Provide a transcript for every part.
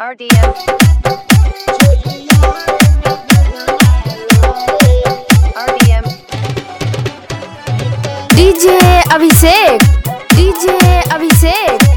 RDM. RDM. DJ Abhishek DJ Abhishek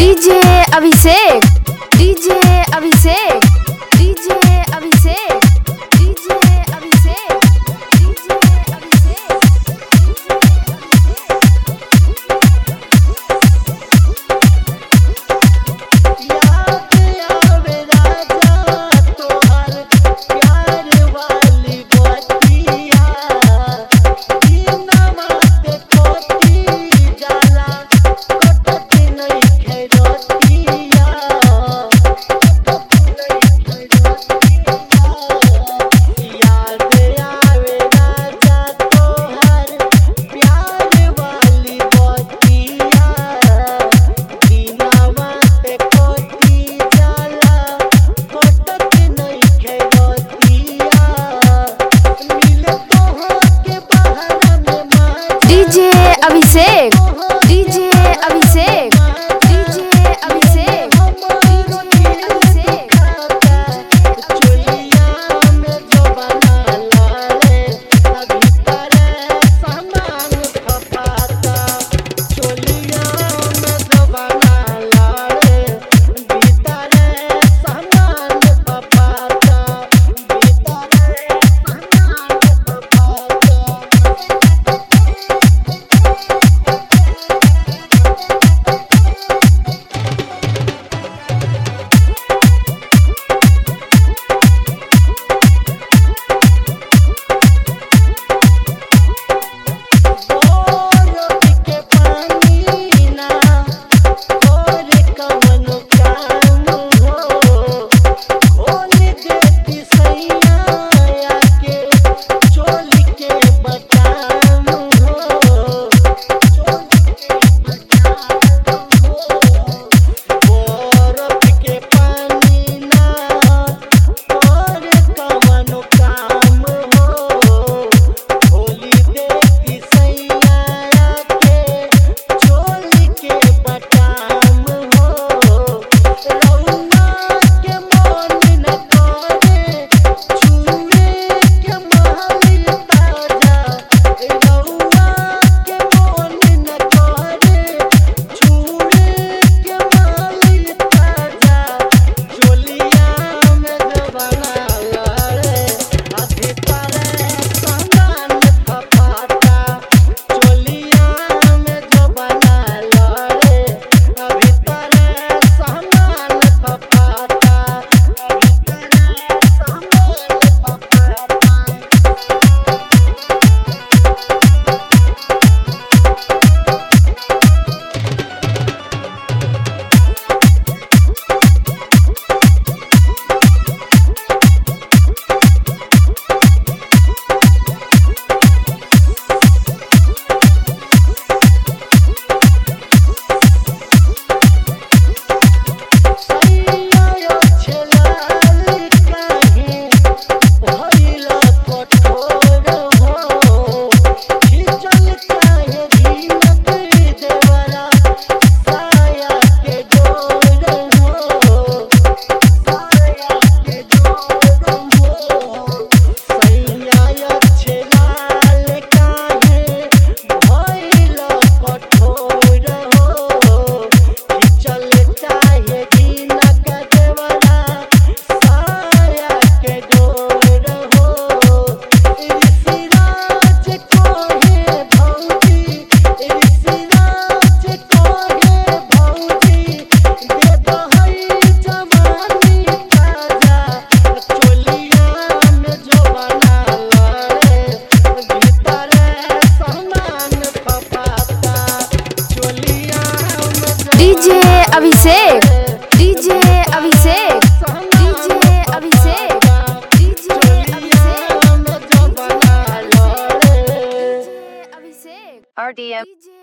DJ Abhishek DJ Abhishek. Big. Abhishek. DJ Abhishek. DJ Abhishek. DJ Abhishek.